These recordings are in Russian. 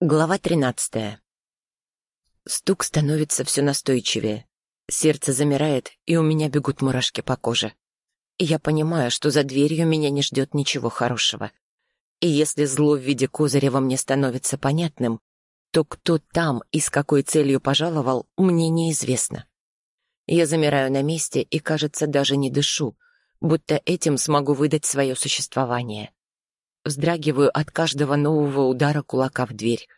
Глава тринадцатая. Стук становится все настойчивее. Сердце замирает, и у меня бегут мурашки по коже. И я понимаю, что за дверью меня не ждет ничего хорошего. И если зло в виде козыря мне становится понятным, то кто там и с какой целью пожаловал, мне неизвестно. Я замираю на месте и, кажется, даже не дышу, будто этим смогу выдать свое существование. Вздрагиваю от каждого нового удара кулака в дверь.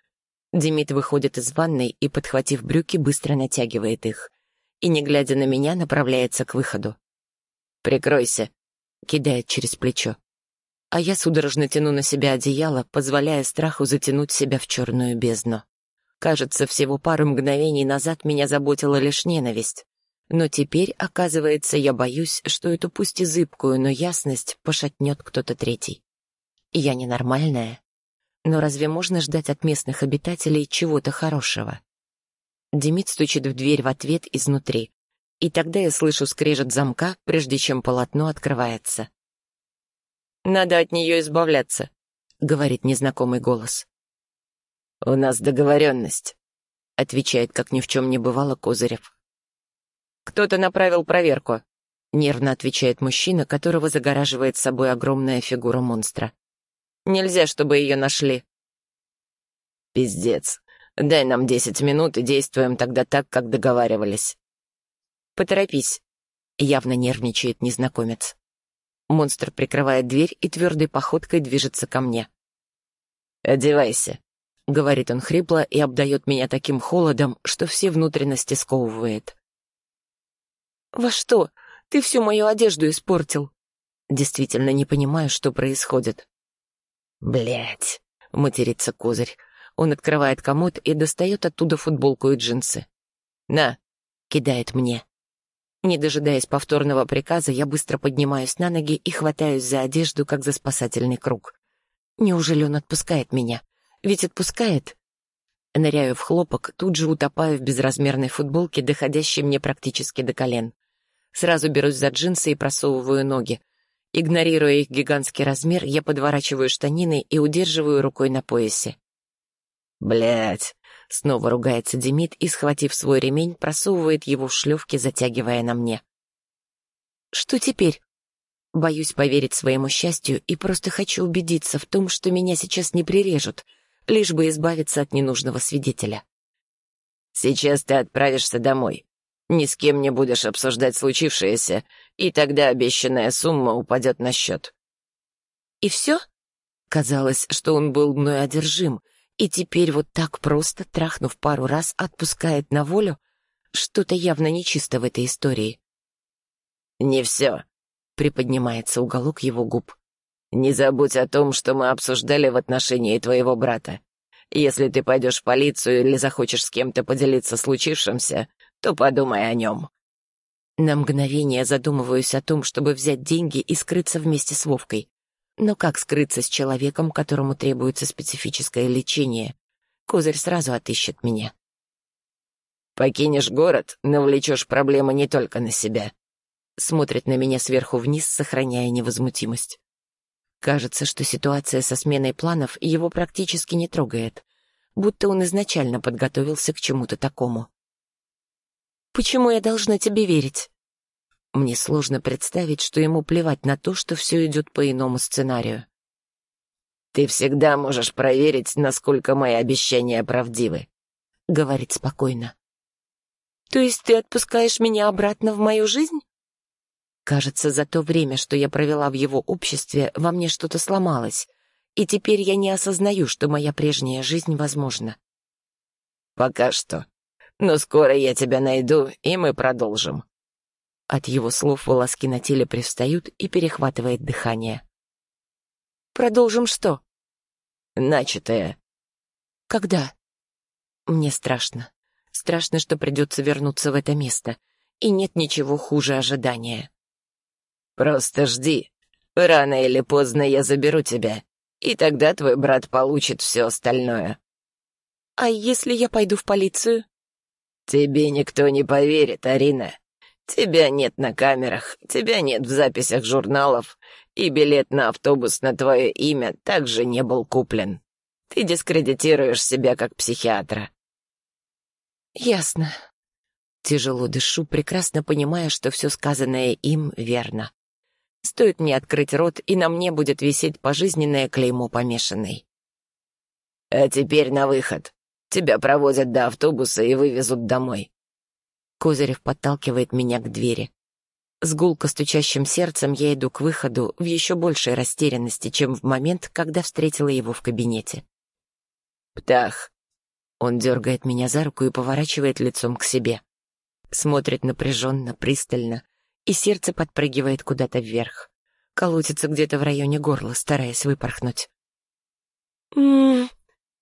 Демид выходит из ванной и, подхватив брюки, быстро натягивает их. И, не глядя на меня, направляется к выходу. «Прикройся», — кидает через плечо. А я судорожно тяну на себя одеяло, позволяя страху затянуть себя в черную бездну. Кажется, всего пару мгновений назад меня заботила лишь ненависть. Но теперь, оказывается, я боюсь, что эту пусть и зыбкую, но ясность пошатнет кто-то третий. Я ненормальная. Но разве можно ждать от местных обитателей чего-то хорошего? Демид стучит в дверь в ответ изнутри. И тогда я слышу скрежет замка, прежде чем полотно открывается. «Надо от нее избавляться», — говорит незнакомый голос. «У нас договоренность», — отвечает, как ни в чем не бывало Козырев. «Кто-то направил проверку», — нервно отвечает мужчина, которого загораживает собой огромная фигура монстра. Нельзя, чтобы ее нашли. Пиздец. Дай нам десять минут и действуем тогда так, как договаривались. Поторопись. Явно нервничает незнакомец. Монстр прикрывает дверь и твердой походкой движется ко мне. «Одевайся», — говорит он хрипло и обдает меня таким холодом, что все внутренности сковывает. «Во что? Ты всю мою одежду испортил?» Действительно не понимаю, что происходит. Блять, матерится Козырь. Он открывает комод и достает оттуда футболку и джинсы. «На!» — кидает мне. Не дожидаясь повторного приказа, я быстро поднимаюсь на ноги и хватаюсь за одежду, как за спасательный круг. Неужели он отпускает меня? Ведь отпускает. Ныряю в хлопок, тут же утопаю в безразмерной футболке, доходящей мне практически до колен. Сразу берусь за джинсы и просовываю ноги. Игнорируя их гигантский размер, я подворачиваю штанины и удерживаю рукой на поясе. Блять! снова ругается Демид и, схватив свой ремень, просовывает его в шлёвки, затягивая на мне. «Что теперь?» Боюсь поверить своему счастью и просто хочу убедиться в том, что меня сейчас не прирежут, лишь бы избавиться от ненужного свидетеля. «Сейчас ты отправишься домой. Ни с кем не будешь обсуждать случившееся, и тогда обещанная сумма упадет на счет. И все? Казалось, что он был мной одержим, и теперь вот так просто, трахнув пару раз, отпускает на волю? Что-то явно нечисто в этой истории. «Не все», — приподнимается уголок его губ. «Не забудь о том, что мы обсуждали в отношении твоего брата. Если ты пойдешь в полицию или захочешь с кем-то поделиться случившимся, то подумай о нем». На мгновение задумываюсь о том, чтобы взять деньги и скрыться вместе с Вовкой. Но как скрыться с человеком, которому требуется специфическое лечение? Козырь сразу отыщет меня. «Покинешь город, навлечешь проблемы не только на себя», смотрит на меня сверху вниз, сохраняя невозмутимость. Кажется, что ситуация со сменой планов его практически не трогает, будто он изначально подготовился к чему-то такому. Почему я должна тебе верить?» Мне сложно представить, что ему плевать на то, что все идет по иному сценарию. «Ты всегда можешь проверить, насколько мои обещания правдивы», — говорит спокойно. «То есть ты отпускаешь меня обратно в мою жизнь?» Кажется, за то время, что я провела в его обществе, во мне что-то сломалось, и теперь я не осознаю, что моя прежняя жизнь возможна. «Пока что», но скоро я тебя найду, и мы продолжим». От его слов волоски на теле привстают и перехватывает дыхание. «Продолжим что?» «Начатое». «Когда?» «Мне страшно. Страшно, что придется вернуться в это место. И нет ничего хуже ожидания». «Просто жди. Рано или поздно я заберу тебя, и тогда твой брат получит все остальное». «А если я пойду в полицию?» «Тебе никто не поверит, Арина. Тебя нет на камерах, тебя нет в записях журналов, и билет на автобус на твое имя также не был куплен». Ты дискредитируешь себя как психиатра». «Ясно». Тяжело дышу, прекрасно понимая, что все сказанное им верно. Стоит мне открыть рот, и на мне будет висеть пожизненное клеймо помешанной. «А теперь на выход. Тебя проводят до автобуса и вывезут домой». Козырев подталкивает меня к двери. С гулко стучащим сердцем я иду к выходу в еще большей растерянности, чем в момент, когда встретила его в кабинете. «Птах!» Он дергает меня за руку и поворачивает лицом к себе. Смотрит напряженно, пристально, и сердце подпрыгивает куда-то вверх. Колотится где-то в районе горла, стараясь выпорхнуть. «М-м-м!»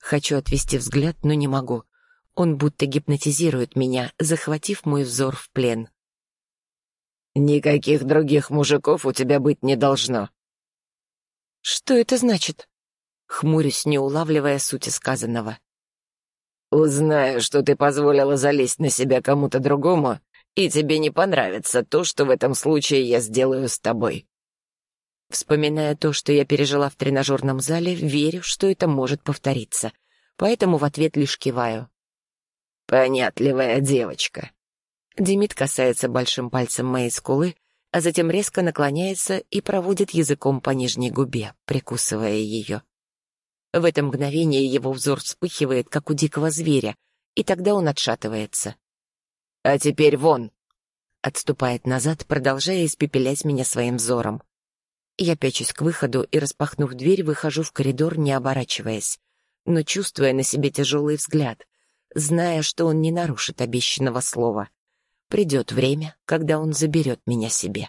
Хочу отвести взгляд, но не могу. Он будто гипнотизирует меня, захватив мой взор в плен. «Никаких других мужиков у тебя быть не должно». «Что это значит?» Хмурюсь, не улавливая сути сказанного. «Узнаю, что ты позволила залезть на себя кому-то другому, и тебе не понравится то, что в этом случае я сделаю с тобой». Вспоминая то, что я пережила в тренажерном зале, верю, что это может повториться. Поэтому в ответ лишь киваю. «Понятливая девочка». Демид касается большим пальцем моей скулы, а затем резко наклоняется и проводит языком по нижней губе, прикусывая ее. В это мгновение его взор вспыхивает, как у дикого зверя, и тогда он отшатывается. «А теперь вон!» Отступает назад, продолжая испепелять меня своим взором. Я пячусь к выходу и, распахнув дверь, выхожу в коридор, не оборачиваясь, но чувствуя на себе тяжелый взгляд, зная, что он не нарушит обещанного слова. Придет время, когда он заберет меня себе.